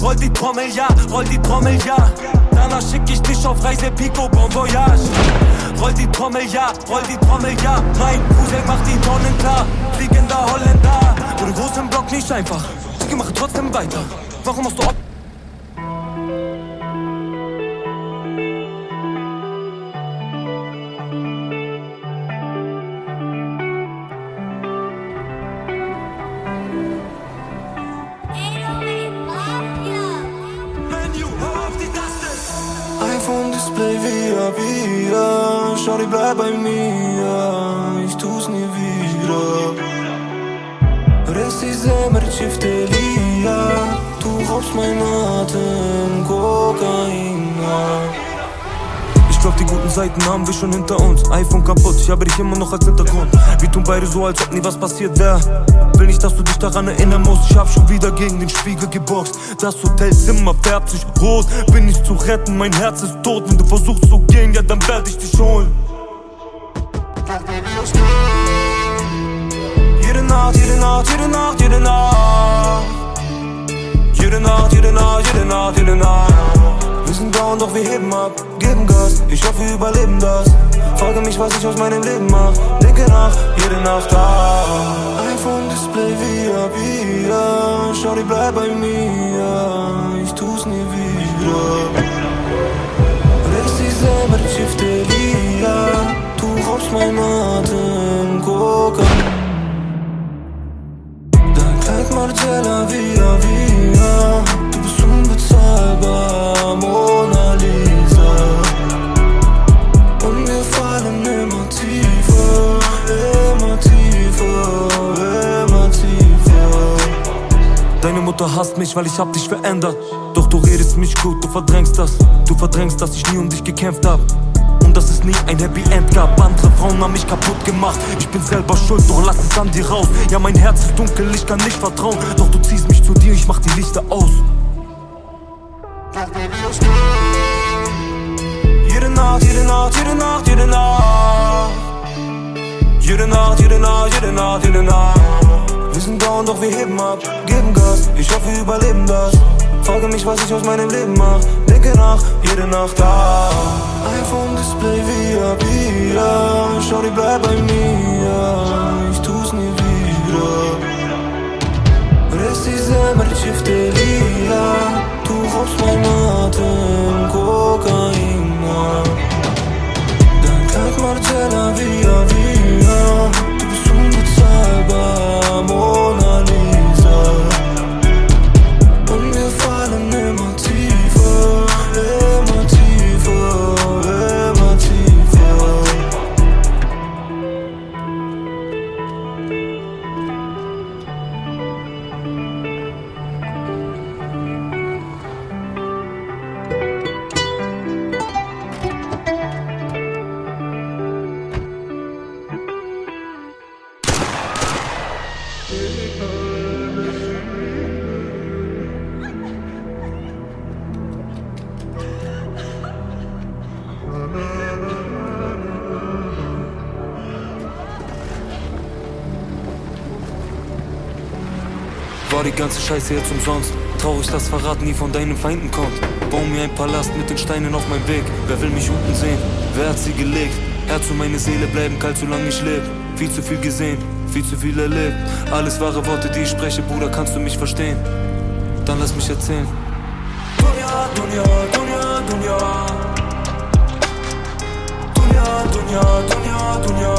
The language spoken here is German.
Roll die Trommel, ja, roll die Trommel, ja. Danach schick ich dich auf Reise Pico Bon Voyage. Roll die Trommel, ja, roll die Trommel, ja. Mein Cousin macht die Tonnen klar. Fliegender Holländer. Wurde groß im Block nicht einfach. Ich mache trotzdem weiter. Warum machst du Op Jes prej vija, vija Shari blebaj mija Ihtus një vira. Resi zemër qiftelia Tu hops maj natën kokaina Ich glaub, die guten Seiten haben wir schon hinter uns. iPhone kaputt, ich habe dich immer noch als Hintergrund. Wir tun beide so, als ob nie was passiert wär. Will nicht, dass du dich daran erinnern musst. Ich hab schon wieder gegen den Spiegel geboxt. Das Hotelzimmer färbt sich rot. Bin nicht zu retten, mein Herz ist tot. Wenn du versuchst zu gehen, ja, dann werd Down, doch wir heben ab, geben Gas. Ich hoffe, wir überleben das. Frage mich, was ich aus meinem Leben mach. Denke nach, jede Nacht da. iPhone-Display via via. Schau, die bleib bei mir. Ich tu's nie wieder. Resti Semmer Ciftelia. Du raubst mein Atem, Kokain. Dein Mutter hasst mich, weil ich hab dich verändert. Doch du redest mich gut, du verdrängst das. Du verdrängst, dass ich nie um dich gekämpft hab. Und dass es nie ein Happy End gab. Andere Frauen haben mich kaputt gemacht. Ich bin selber schuld, doch lass es an dir raus. Ja, mein Herz ist dunkel, ich kann nicht vertrauen. Doch du ziehst mich zu dir, ich mach die Lichter aus. Jede Nacht, jede Nacht, jede Nacht, jede Nacht Jede Nacht, jede Nacht, jede Nacht, jede Nacht Sind down, doch wir heben ab, geben Gas Ich hoffe, wir überleben das. Frage mich, was ich aus meinem Leben mach. Denke nach, jede Nacht da. iPhone-Display via via. Schau, die bleib bei mir. Ich tu's nie wieder. Resti Semmer Ciftelia Du raubst mein Atem, Kokaina Dein Kleid Margiela War die ganze Scheiße jetzt umsonst? Traurig, dass Verrat nie von deinen Feinden kommt. Bau mir ein Palast mit den Steinen auf meinem Weg. Wer will mich unten sehen? Wer hat sie gelegt? Herz und meine Seele bleiben kalt, solange ich lebe. Viel zu viel gesehen, viel zu viel erlebt. Alles wahre Worte, die ich spreche, Bruder, kannst du mich verstehen? Dann lass mich erzählen. Dunya, Dunya, Dunya, Dunya Dunya, Dunya, Dunya